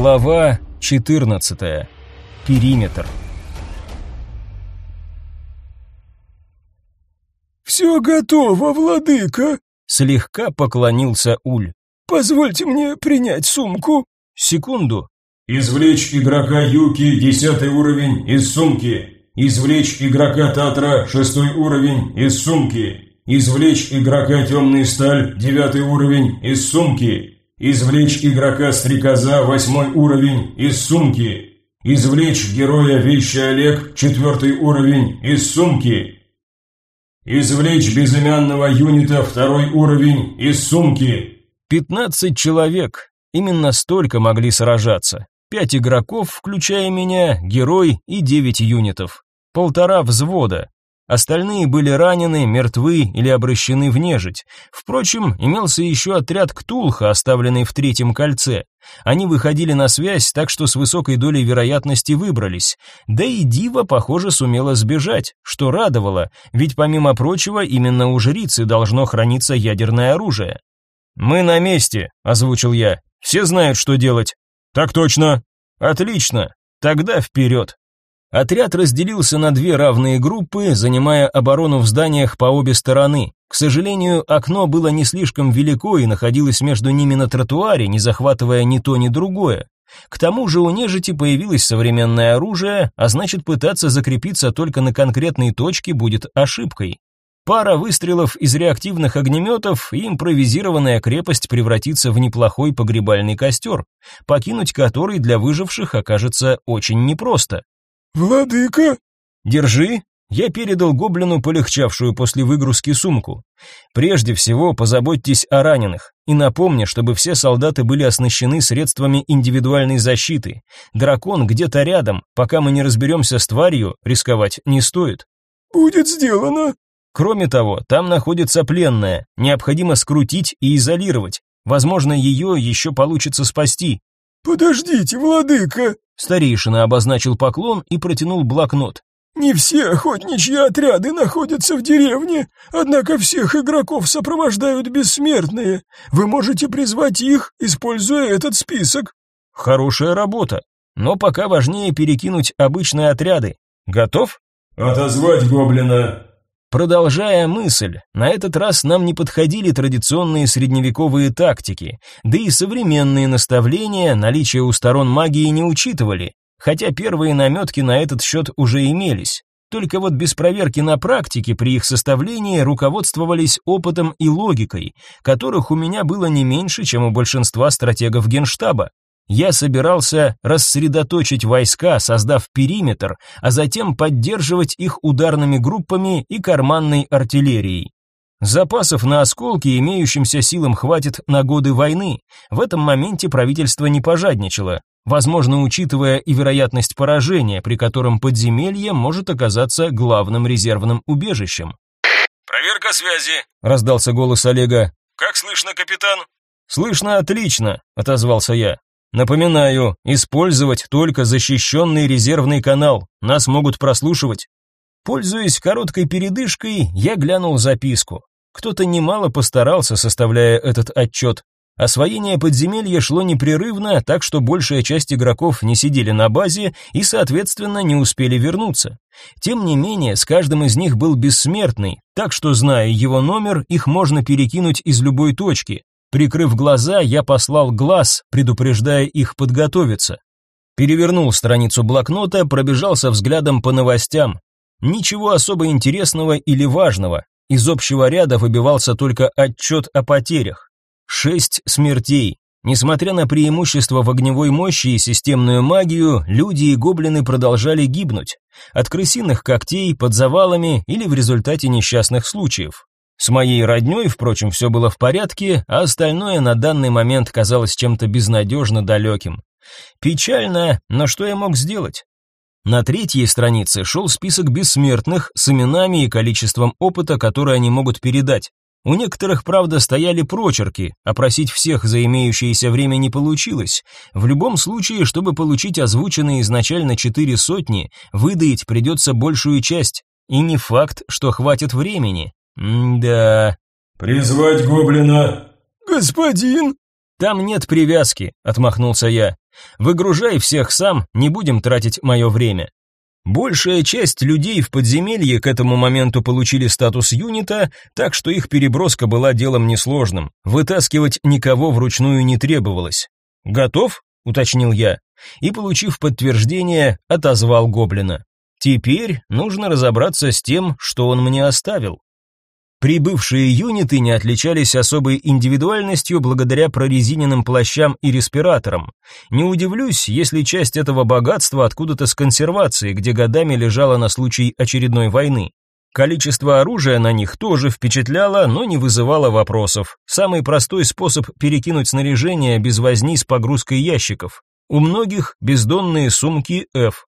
Глава 14. Периметр. «Все готово, владыка!» — слегка поклонился Уль. «Позвольте мне принять сумку». Секунду. «Извлечь игрока Юки, десятый уровень, из сумки. Извлечь игрока Татра, шестой уровень, из сумки. Извлечь игрока Темный Сталь, девятый уровень, из сумки. Извлечь игрока Стрекоза, восьмой уровень, из сумки. Извлечь героя Вещи Олег, четвертый уровень, из сумки. Извлечь безымянного юнита, второй уровень, из сумки. Пятнадцать человек. Именно столько могли сражаться. Пять игроков, включая меня, герой и девять юнитов. Полтора взвода. Остальные были ранены, мертвы или обращены в нежить. Впрочем, имелся еще отряд Ктулха, оставленный в третьем кольце. Они выходили на связь, так что с высокой долей вероятности выбрались. Да и Дива, похоже, сумела сбежать, что радовало, ведь помимо прочего, именно у жрицы должно храниться ядерное оружие. «Мы на месте», — озвучил я. «Все знают, что делать». «Так точно». «Отлично. Тогда вперед». Отряд разделился на две равные группы, занимая оборону в зданиях по обе стороны. К сожалению, окно было не слишком велико и находилось между ними на тротуаре, не захватывая ни то, ни другое. К тому же у нежити появилось современное оружие, а значит пытаться закрепиться только на конкретной точке будет ошибкой. Пара выстрелов из реактивных огнеметов, и импровизированная крепость превратится в неплохой погребальный костер, покинуть который для выживших окажется очень непросто. «Владыка!» «Держи!» Я передал гоблину полегчавшую после выгрузки сумку. Прежде всего, позаботьтесь о раненых и напомни, чтобы все солдаты были оснащены средствами индивидуальной защиты. Дракон где-то рядом, пока мы не разберемся с тварью, рисковать не стоит. Будет сделано. Кроме того, там находится пленная, необходимо скрутить и изолировать. Возможно, ее еще получится спасти. Подождите, владыка, Старейшина обозначил поклон и протянул блокнот. Не все охотничьи отряды находятся в деревне, однако всех игроков сопровождают бессмертные. Вы можете призвать их, используя этот список. Хорошая работа. Но пока важнее перекинуть обычные отряды. Готов? Отозвать гоблина. Продолжая мысль, на этот раз нам не подходили традиционные средневековые тактики, да и современные наставления наличие у сторон магии не учитывали, хотя первые наметки на этот счет уже имелись. Только вот без проверки на практике при их составлении руководствовались опытом и логикой, которых у меня было не меньше, чем у большинства стратегов Генштаба. Я собирался рассредоточить войска, создав периметр, а затем поддерживать их ударными группами и карманной артиллерией. Запасов на осколки имеющимся силам хватит на годы войны. В этом моменте правительство не пожадничало, возможно, учитывая и вероятность поражения, при котором подземелье может оказаться главным резервным убежищем. «Проверка связи», — раздался голос Олега. «Как слышно, капитан?» «Слышно отлично», — отозвался я. Напоминаю, использовать только защищенный резервный канал. Нас могут прослушивать. Пользуясь короткой передышкой, я глянул записку. Кто-то немало постарался, составляя этот отчет. Освоение подземелья шло непрерывно, так что большая часть игроков не сидели на базе и, соответственно, не успели вернуться. Тем не менее, с каждым из них был бессмертный, так что, зная его номер, их можно перекинуть из любой точки, Прикрыв глаза, я послал глаз, предупреждая их подготовиться. Перевернул страницу блокнота, пробежался взглядом по новостям. Ничего особо интересного или важного. Из общего ряда выбивался только отчет о потерях. Шесть смертей. Несмотря на преимущество в огневой мощи и системную магию, люди и гоблины продолжали гибнуть. От крысиных когтей, под завалами или в результате несчастных случаев. С моей роднёй, впрочем, все было в порядке, а остальное на данный момент казалось чем-то безнадежно далеким. Печально, но что я мог сделать? На третьей странице шел список бессмертных с именами и количеством опыта, который они могут передать. У некоторых, правда, стояли прочерки, опросить всех за имеющееся время не получилось. В любом случае, чтобы получить озвученные изначально четыре сотни, выдаить придется большую часть. И не факт, что хватит времени. М-да. Призвать гоблина. Господин. Там нет привязки, отмахнулся я. Выгружай всех сам, не будем тратить мое время. Большая часть людей в подземелье к этому моменту получили статус юнита, так что их переброска была делом несложным. Вытаскивать никого вручную не требовалось. Готов? уточнил я и, получив подтверждение, отозвал гоблина. Теперь нужно разобраться с тем, что он мне оставил. Прибывшие юниты не отличались особой индивидуальностью благодаря прорезиненным плащам и респираторам. Не удивлюсь, если часть этого богатства откуда-то с консервации, где годами лежала на случай очередной войны. Количество оружия на них тоже впечатляло, но не вызывало вопросов. Самый простой способ перекинуть снаряжение без возни с погрузкой ящиков. У многих бездонные сумки F.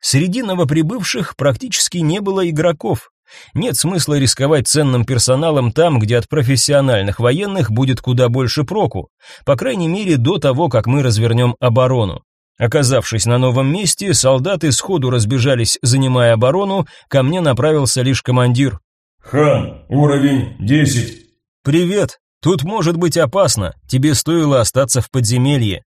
Среди новоприбывших практически не было игроков, нет смысла рисковать ценным персоналом там, где от профессиональных военных будет куда больше проку, по крайней мере до того, как мы развернем оборону. Оказавшись на новом месте, солдаты сходу разбежались, занимая оборону, ко мне направился лишь командир. «Хан, уровень 10». «Привет. Тут может быть опасно. Тебе стоило остаться в подземелье».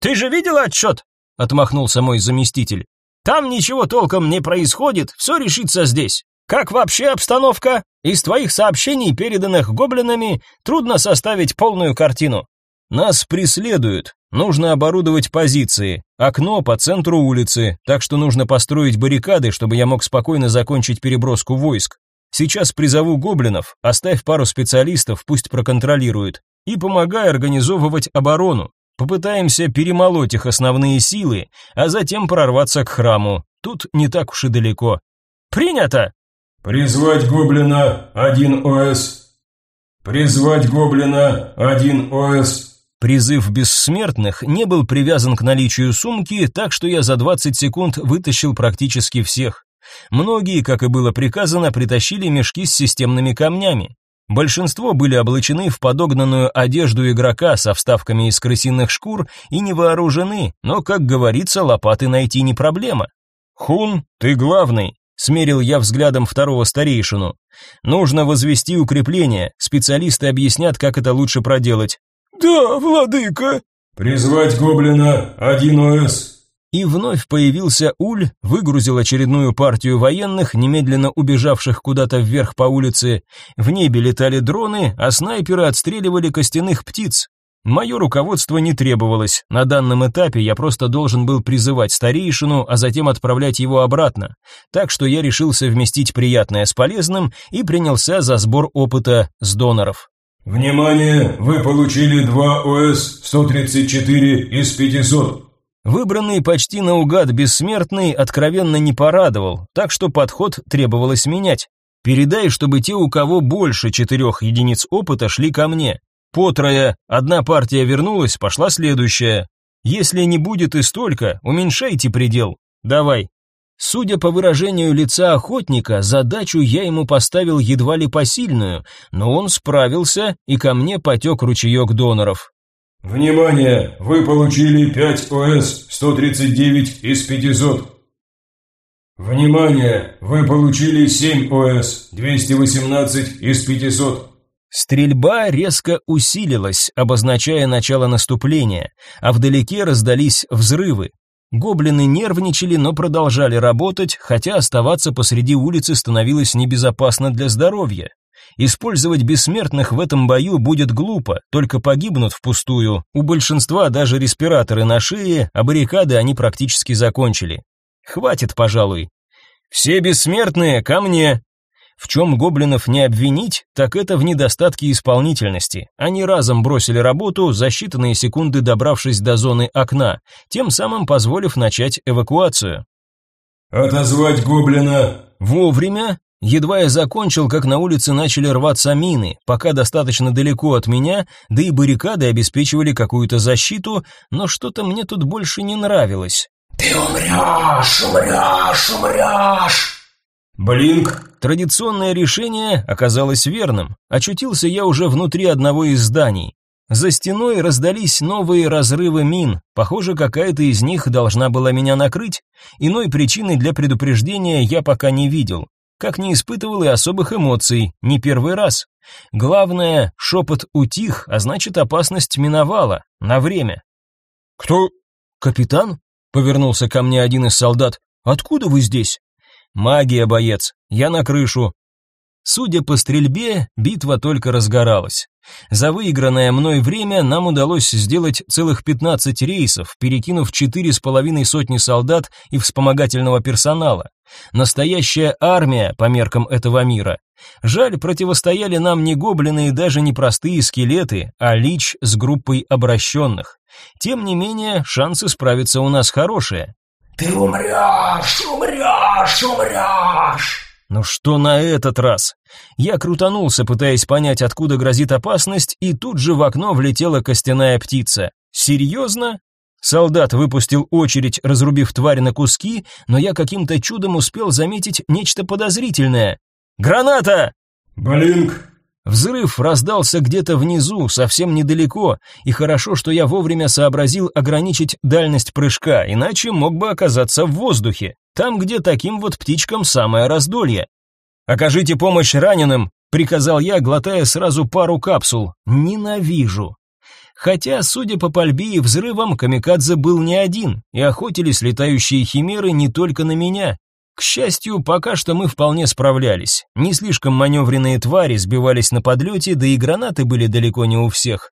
«Ты же видел отчет?» — отмахнулся мой заместитель. «Там ничего толком не происходит, все решится здесь. Как вообще обстановка? Из твоих сообщений, переданных гоблинами, трудно составить полную картину. Нас преследуют. Нужно оборудовать позиции. Окно по центру улицы, так что нужно построить баррикады, чтобы я мог спокойно закончить переброску войск. Сейчас призову гоблинов, оставь пару специалистов, пусть проконтролируют, и помогай организовывать оборону. Попытаемся перемолоть их основные силы, а затем прорваться к храму. Тут не так уж и далеко. Принято, Призвать гоблина 1 ОС. Призвать гоблина 1 ОС. Призыв бессмертных не был привязан к наличию сумки, так что я за 20 секунд вытащил практически всех. Многие, как и было приказано, притащили мешки с системными камнями. Большинство были облачены в подогнанную одежду игрока со вставками из крысиных шкур и не вооружены, но, как говорится, лопаты найти не проблема. Хун, ты главный, Смерил я взглядом второго старейшину. Нужно возвести укрепление. Специалисты объяснят, как это лучше проделать. Да, владыка. Призвать гоблина 1 ОС. И вновь появился Уль, выгрузил очередную партию военных, немедленно убежавших куда-то вверх по улице. В небе летали дроны, а снайперы отстреливали костяных птиц. Мое руководство не требовалось. На данном этапе я просто должен был призывать старейшину, а затем отправлять его обратно. Так что я решил совместить приятное с полезным и принялся за сбор опыта с доноров. Внимание, вы получили 2 ОС 134 из 500. Выбранный почти наугад бессмертный откровенно не порадовал, так что подход требовалось менять. Передай, чтобы те, у кого больше четырех единиц опыта, шли ко мне. По трое, одна партия вернулась, пошла следующая. Если не будет и столько, уменьшайте предел. Давай. Судя по выражению лица охотника, задачу я ему поставил едва ли посильную, но он справился, и ко мне потек ручеек доноров. Внимание, вы получили 5 ОС 139 из 500. Внимание, вы получили 7 ОС 218 из 500. Стрельба резко усилилась, обозначая начало наступления, а вдалеке раздались взрывы. Гоблины нервничали, но продолжали работать, хотя оставаться посреди улицы становилось небезопасно для здоровья. Использовать бессмертных в этом бою будет глупо, только погибнут впустую. У большинства даже респираторы на шее, а баррикады они практически закончили. Хватит, пожалуй. Все бессмертные ко мне, в чем гоблинов не обвинить, так это в недостатке исполнительности. Они разом бросили работу, за считанные секунды добравшись до зоны окна, тем самым позволив начать эвакуацию. «Отозвать гоблина!» Вовремя, Едва я закончил, как на улице начали рваться мины, пока достаточно далеко от меня, да и баррикады обеспечивали какую-то защиту, но что-то мне тут больше не нравилось. «Ты умрешь, умрешь, умрешь!» Блинк. Традиционное решение оказалось верным. Очутился я уже внутри одного из зданий. За стеной раздались новые разрывы мин. Похоже, какая-то из них должна была меня накрыть. Иной причины для предупреждения я пока не видел. как не испытывал и особых эмоций, не первый раз. Главное, шепот утих, а значит опасность миновала, на время. «Кто?» «Капитан?» — повернулся ко мне один из солдат. «Откуда вы здесь?» «Магия, боец, я на крышу». Судя по стрельбе, битва только разгоралась. За выигранное мной время нам удалось сделать целых 15 рейсов, перекинув четыре с половиной сотни солдат и вспомогательного персонала. Настоящая армия по меркам этого мира. Жаль, противостояли нам не гоблины и даже не простые скелеты, а лич с группой обращенных. Тем не менее, шансы справиться у нас хорошие. «Ты умрешь, умрешь, умрешь!» Ну что на этот раз? Я крутанулся, пытаясь понять, откуда грозит опасность, и тут же в окно влетела костяная птица. Серьезно? Солдат выпустил очередь, разрубив тварь на куски, но я каким-то чудом успел заметить нечто подозрительное. «Граната!» «Блинк!» Взрыв раздался где-то внизу, совсем недалеко, и хорошо, что я вовремя сообразил ограничить дальность прыжка, иначе мог бы оказаться в воздухе, там, где таким вот птичкам самое раздолье. «Окажите помощь раненым», — приказал я, глотая сразу пару капсул. «Ненавижу». Хотя, судя по пальбе и взрывам, камикадзе был не один, и охотились летающие химеры не только на меня. К счастью, пока что мы вполне справлялись. Не слишком маневренные твари сбивались на подлете, да и гранаты были далеко не у всех.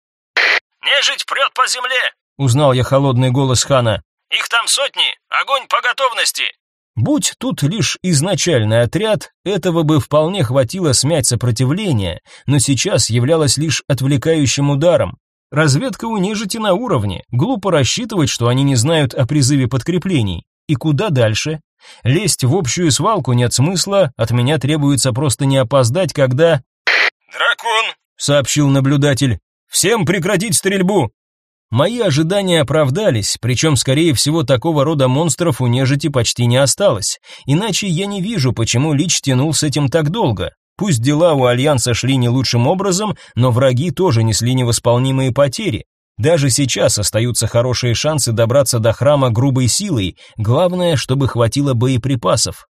«Нежить прет по земле!» — узнал я холодный голос хана. «Их там сотни! Огонь по готовности!» Будь тут лишь изначальный отряд, этого бы вполне хватило смять сопротивление, но сейчас являлось лишь отвлекающим ударом. Разведка у нежити на уровне, глупо рассчитывать, что они не знают о призыве подкреплений. И куда дальше? Лезть в общую свалку нет смысла, от меня требуется просто не опоздать, когда... «Дракон!» — сообщил наблюдатель. «Всем прекратить стрельбу!» Мои ожидания оправдались, причем, скорее всего, такого рода монстров у нежити почти не осталось. Иначе я не вижу, почему Лич тянул с этим так долго. Пусть дела у Альянса шли не лучшим образом, но враги тоже несли невосполнимые потери. Даже сейчас остаются хорошие шансы добраться до храма грубой силой, главное, чтобы хватило боеприпасов.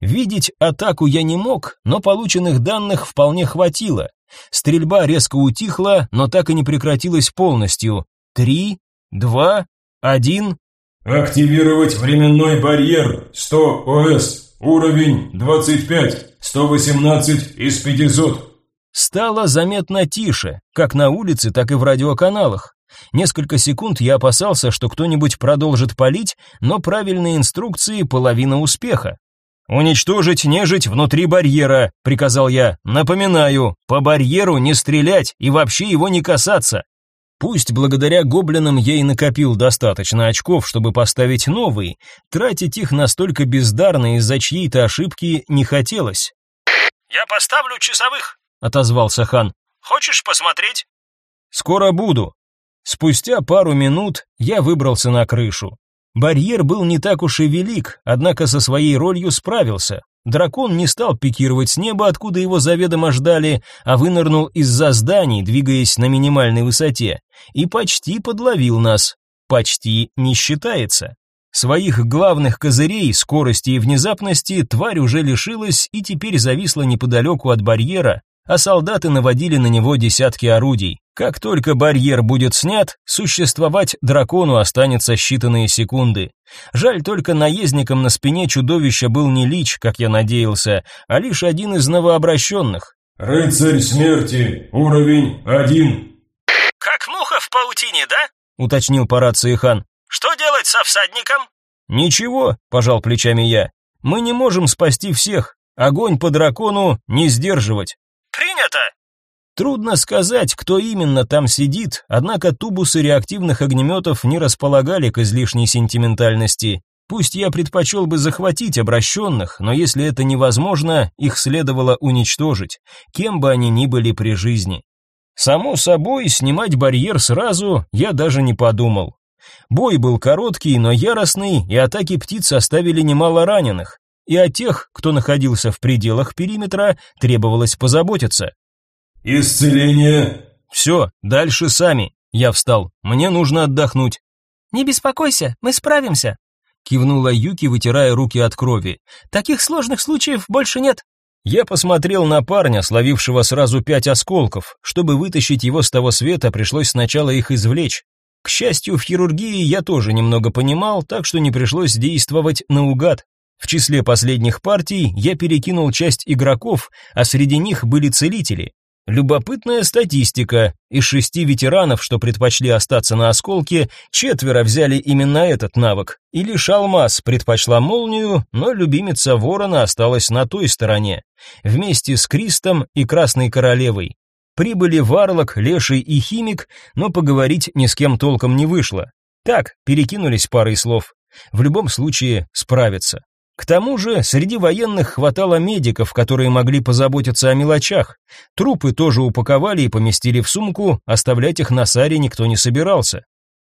Видеть атаку я не мог, но полученных данных вполне хватило. Стрельба резко утихла, но так и не прекратилась полностью. Три, два, один. Активировать временной барьер 100 ОС, уровень 25, 118 из 500. Стало заметно тише, как на улице, так и в радиоканалах. Несколько секунд я опасался, что кто-нибудь продолжит палить, но правильные инструкции – половина успеха. «Уничтожить нежить внутри барьера», – приказал я. «Напоминаю, по барьеру не стрелять и вообще его не касаться». Пусть благодаря гоблинам я и накопил достаточно очков, чтобы поставить новые, тратить их настолько бездарно из-за чьей-то ошибки не хотелось. «Я поставлю часовых», — отозвался хан. «Хочешь посмотреть?» «Скоро буду». Спустя пару минут я выбрался на крышу. Барьер был не так уж и велик, однако со своей ролью справился. Дракон не стал пикировать с неба, откуда его заведомо ждали, а вынырнул из-за зданий, двигаясь на минимальной высоте, и почти подловил нас. Почти не считается. Своих главных козырей, скорости и внезапности тварь уже лишилась и теперь зависла неподалеку от барьера, а солдаты наводили на него десятки орудий. Как только барьер будет снят, существовать дракону останется считанные секунды. Жаль только наездником на спине чудовища был не лич, как я надеялся, а лишь один из новообращенных. «Рыцарь смерти, уровень один». «Как муха в паутине, да?» — уточнил по рации хан. «Что делать со всадником?» «Ничего», — пожал плечами я. «Мы не можем спасти всех. Огонь по дракону не сдерживать». «Принято!» Трудно сказать, кто именно там сидит, однако тубусы реактивных огнеметов не располагали к излишней сентиментальности. Пусть я предпочел бы захватить обращенных, но если это невозможно, их следовало уничтожить, кем бы они ни были при жизни. Само собой, снимать барьер сразу я даже не подумал. Бой был короткий, но яростный, и атаки птиц оставили немало раненых. И о тех, кто находился в пределах периметра, требовалось позаботиться. «Исцеление!» «Все, дальше сами!» Я встал. «Мне нужно отдохнуть». «Не беспокойся, мы справимся», кивнула Юки, вытирая руки от крови. Таких сложных случаев больше нет. Я посмотрел на парня, словившего сразу пять осколков. Чтобы вытащить его с того света, пришлось сначала их извлечь. К счастью, в хирургии я тоже немного понимал, так что не пришлось действовать наугад. В числе последних партий я перекинул часть игроков, а среди них были целители. Любопытная статистика. Из шести ветеранов, что предпочли остаться на осколке, четверо взяли именно этот навык. И лишь Алмаз предпочла молнию, но любимица Ворона осталась на той стороне, вместе с Кристом и Красной Королевой. Прибыли Варлок, Леший и Химик, но поговорить ни с кем толком не вышло. Так, перекинулись парой слов. В любом случае, справятся. К тому же, среди военных хватало медиков, которые могли позаботиться о мелочах. Трупы тоже упаковали и поместили в сумку, оставлять их на саре никто не собирался.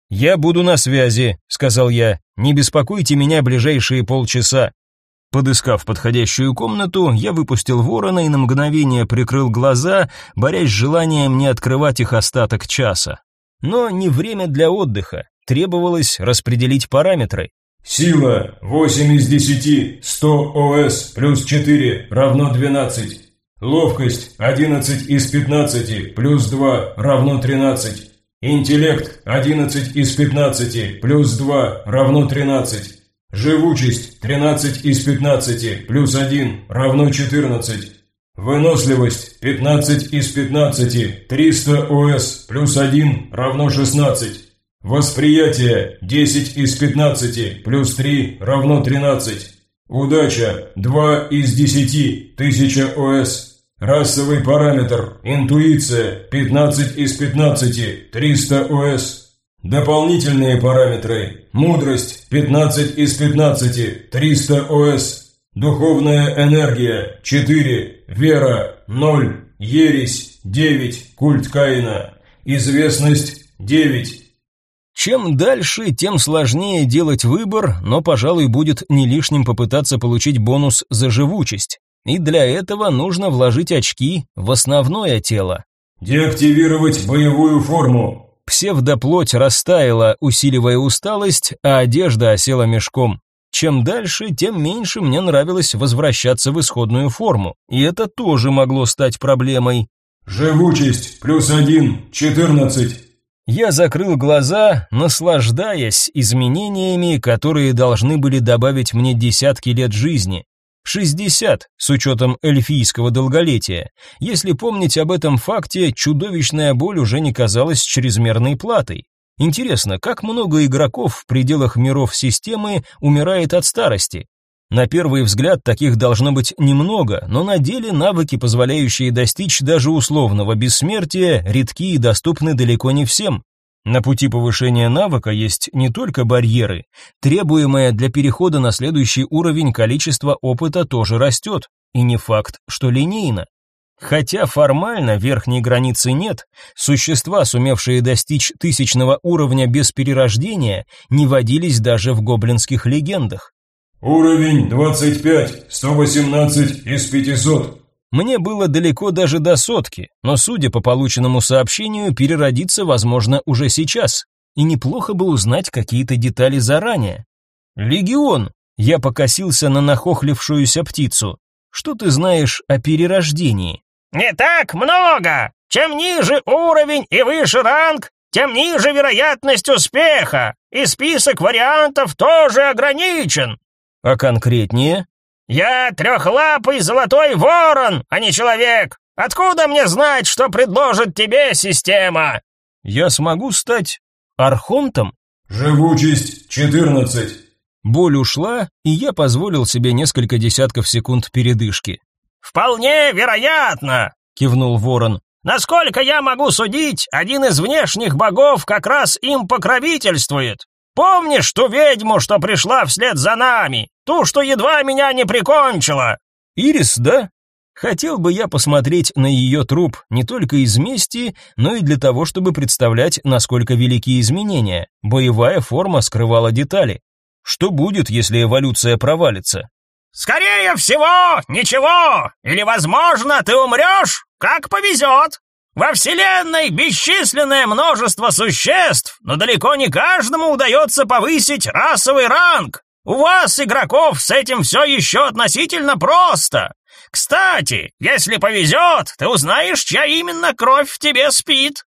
«Я буду на связи», — сказал я. «Не беспокойте меня ближайшие полчаса». Подыскав подходящую комнату, я выпустил ворона и на мгновение прикрыл глаза, борясь с желанием не открывать их остаток часа. Но не время для отдыха, требовалось распределить параметры. Сила 8 из 10, 100 ОС плюс 4 равно 12. Ловкость 11 из 15 плюс 2 равно 13. Интеллект 11 из 15 плюс 2 равно 13. Живучесть 13 из 15 плюс 1 равно 14. Выносливость 15 из 15 300 ОС плюс 1 равно 16. Восприятие 10 из 15 плюс 3 равно 13. Удача 2 из 10 1000 ОС. Расовый параметр интуиция 15 из 15 300 ОС. Дополнительные параметры мудрость 15 из 15 300 ОС. Духовная энергия 4, вера 0, ересь 9, культ Каина. Известность 9, чем дальше, тем сложнее делать выбор, но, пожалуй, будет не лишним попытаться получить бонус за живучесть. И для этого нужно вложить очки в основное тело. Деактивировать боевую форму. Псевдоплоть растаяла, усиливая усталость, а одежда осела мешком. Чем дальше, тем меньше мне нравилось возвращаться в исходную форму, и это тоже могло стать проблемой. Живучесть плюс один, четырнадцать. Я закрыл глаза, наслаждаясь изменениями, которые должны были добавить мне десятки лет жизни. 60, с учетом эльфийского долголетия. Если помнить об этом факте, чудовищная боль уже не казалась чрезмерной платой. Интересно, как много игроков в пределах миров системы умирает от старости? На первый взгляд таких должно быть немного, но на деле навыки, позволяющие достичь даже условного бессмертия, редки и доступны далеко не всем. На пути повышения навыка есть не только барьеры, требуемое для перехода на следующий уровень количество опыта тоже растет, и не факт, что линейно. Хотя формально верхней границы нет, существа, сумевшие достичь тысячного уровня без перерождения, не водились даже в гоблинских легендах. Уровень 25, 118 из 500. Мне было далеко даже до сотки, но судя по полученному сообщению, переродиться возможно уже сейчас. И неплохо бы узнать какие-то детали заранее. Легион. Я покосился на нахохлившуюся птицу. Что ты знаешь о перерождении? Не так много. Чем ниже уровень и выше ранг, тем ниже вероятность успеха, и список вариантов тоже ограничен. А конкретнее? Я трехлапый золотой ворон, а не человек. Откуда мне знать, что предложит тебе система? Я смогу стать архонтом? Живучесть 14. Боль ушла, и я позволил себе несколько десятков секунд передышки. Вполне вероятно, кивнул ворон. Насколько я могу судить, один из внешних богов как раз им покровительствует. Помнишь ту ведьму, что пришла вслед за нами? Ту, что едва меня не прикончила?» «Ирис, да?» Хотел бы я посмотреть на ее труп не только из мести, но и для того, чтобы представлять, насколько велики изменения. Боевая форма скрывала детали. Что будет, если эволюция провалится? «Скорее всего, ничего! Или, возможно, ты умрешь, как повезет!» Во Вселенной бесчисленное множество существ, но далеко не каждому удается повысить расовый ранг. У вас, игроков, с этим все еще относительно просто. Кстати, если повезет, ты узнаешь, чья именно кровь в тебе спит».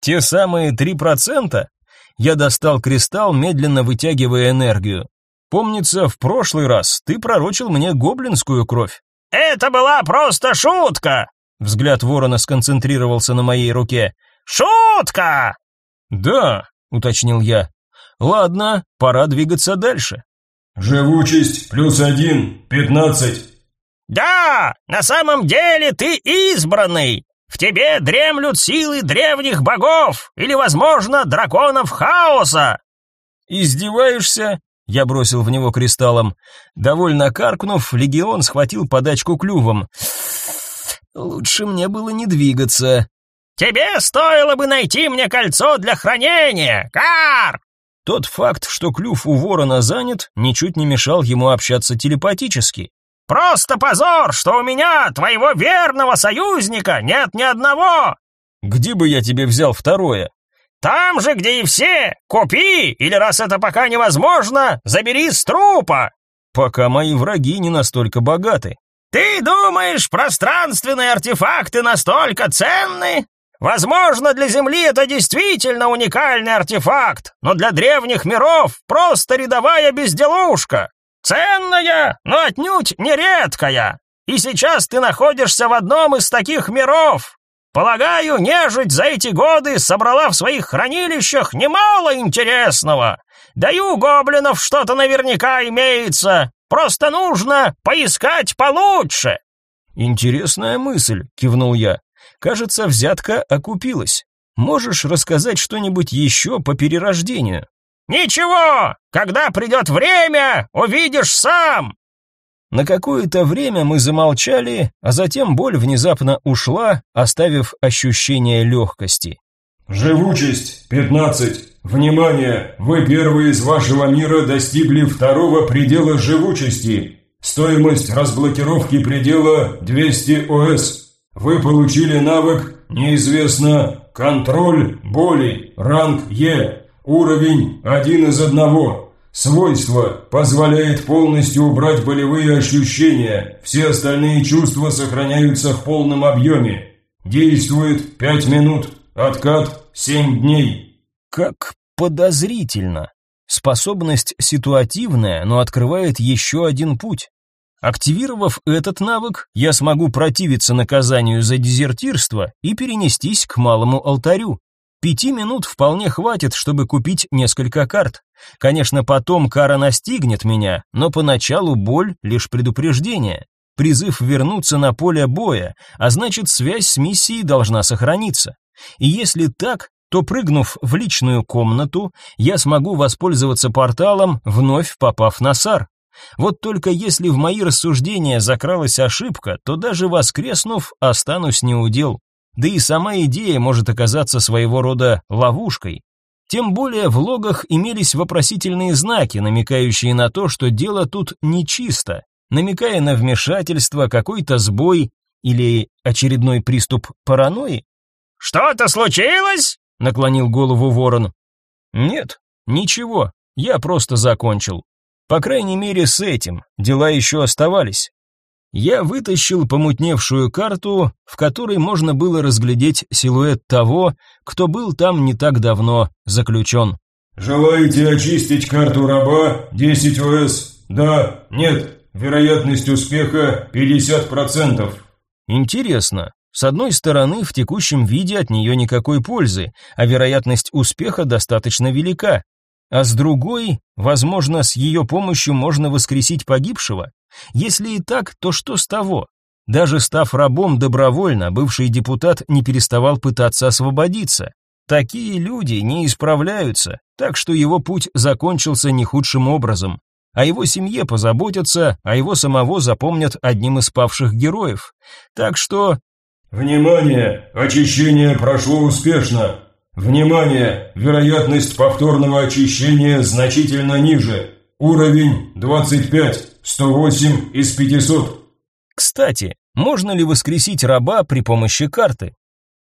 «Те самые три процента?» Я достал кристалл, медленно вытягивая энергию. «Помнится, в прошлый раз ты пророчил мне гоблинскую кровь». «Это была просто шутка!» Взгляд ворона сконцентрировался на моей руке. «Шутка!» «Да», — уточнил я. «Ладно, пора двигаться дальше». «Живучесть плюс один, пятнадцать». «Да, на самом деле ты избранный. В тебе дремлют силы древних богов или, возможно, драконов хаоса». «Издеваешься?» Я бросил в него кристаллом. Довольно каркнув, легион схватил подачку клювом. Лучше мне было не двигаться. «Тебе стоило бы найти мне кольцо для хранения, Кар!» Тот факт, что клюв у ворона занят, ничуть не мешал ему общаться телепатически. «Просто позор, что у меня, твоего верного союзника, нет ни одного!» «Где бы я тебе взял второе?» «Там же, где и все! Купи, или раз это пока невозможно, забери с трупа!» «Пока мои враги не настолько богаты». «Ты думаешь, пространственные артефакты настолько ценны? Возможно, для Земли это действительно уникальный артефакт, но для древних миров просто рядовая безделушка. Ценная, но отнюдь не редкая. И сейчас ты находишься в одном из таких миров. Полагаю, нежить за эти годы собрала в своих хранилищах немало интересного. Даю гоблинов что-то наверняка имеется. Просто нужно поискать получше. Интересная мысль, кивнул я. Кажется, взятка окупилась. Можешь рассказать что-нибудь еще по перерождению? Ничего, когда придет время, увидишь сам. На какое-то время мы замолчали, а затем боль внезапно ушла, оставив ощущение легкости. Живучесть 15. Внимание, вы первые из вашего мира достигли второго предела живучести. Стоимость разблокировки предела 200 ОС. Вы получили навык «Неизвестно. Контроль боли. Ранг Е. Уровень один из одного. Свойство позволяет полностью убрать болевые ощущения. Все остальные чувства сохраняются в полном объеме. Действует 5 минут. Откат 7 дней». Как подозрительно. Способность ситуативная, но открывает еще один путь. Активировав этот навык, я смогу противиться наказанию за дезертирство и перенестись к малому алтарю. Пяти минут вполне хватит, чтобы купить несколько карт. Конечно, потом кара настигнет меня, но поначалу боль — лишь предупреждение. Призыв вернуться на поле боя, а значит связь с миссией должна сохраниться. И если так, то прыгнув в личную комнату, я смогу воспользоваться порталом, вновь попав на Сар. Вот только если в мои рассуждения закралась ошибка, то даже воскреснув, останусь неудел. Да и сама идея может оказаться своего рода ловушкой. Тем более в логах имелись вопросительные знаки, намекающие на то, что дело тут нечисто, намекая на вмешательство, какой-то сбой или очередной приступ паранойи. «Что-то случилось?» — наклонил голову ворон. «Нет, ничего, я просто закончил. По крайней мере, с этим дела еще оставались. Я вытащил помутневшую карту, в которой можно было разглядеть силуэт того, кто был там не так давно заключен. «Желаете очистить карту раба? 10 ОС? Да? Нет? Вероятность успеха 50%. Интересно. С одной стороны, в текущем виде от нее никакой пользы, а вероятность успеха достаточно велика. А с другой, возможно, с ее помощью можно воскресить погибшего? Если и так, то что с того? Даже став рабом добровольно, бывший депутат не переставал пытаться освободиться. Такие люди не исправляются, так что его путь закончился не худшим образом. О его семье позаботятся, а его самого запомнят одним из павших героев. Так что... «Внимание! Очищение прошло успешно. Внимание! Вероятность повторного очищения значительно ниже. Уровень 25, 108 из 500. Кстати, можно ли воскресить раба при помощи карты?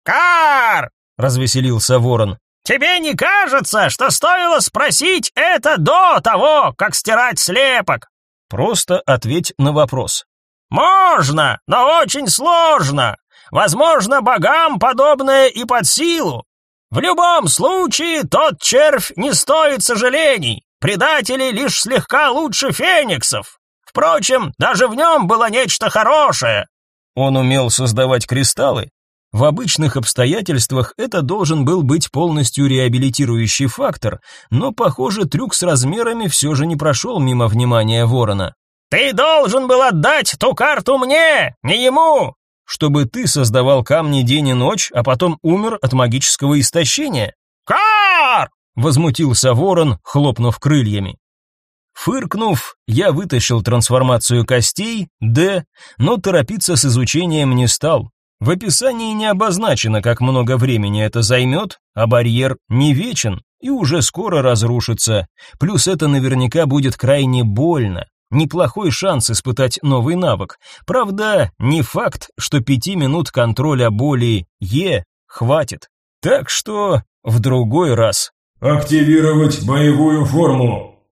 «Кар!» — развеселился ворон. тебе не кажется, что стоило спросить это до того, как стирать слепок? Просто ответь на вопрос. Можно, но очень сложно. Возможно, богам подобное и под силу. В любом случае, тот червь не стоит сожалений. Предатели лишь слегка лучше фениксов. Впрочем, даже в нем было нечто хорошее. Он умел создавать кристаллы. В обычных обстоятельствах это должен был быть полностью реабилитирующий фактор, но, похоже, трюк с размерами все же не прошел мимо внимания ворона. «Ты должен был отдать ту карту мне, не ему!» «Чтобы ты создавал камни день и ночь, а потом умер от магического истощения?» «Кар!» — возмутился ворон, хлопнув крыльями. Фыркнув, я вытащил трансформацию костей, Д, но торопиться с изучением не стал. В описании не обозначено, как много времени это займет, а барьер не вечен и уже скоро разрушится. Плюс это наверняка будет крайне больно. Неплохой шанс испытать новый навык. Правда, не факт, что пяти минут контроля боли Е хватит. Так что в другой раз. Активировать боевую форму.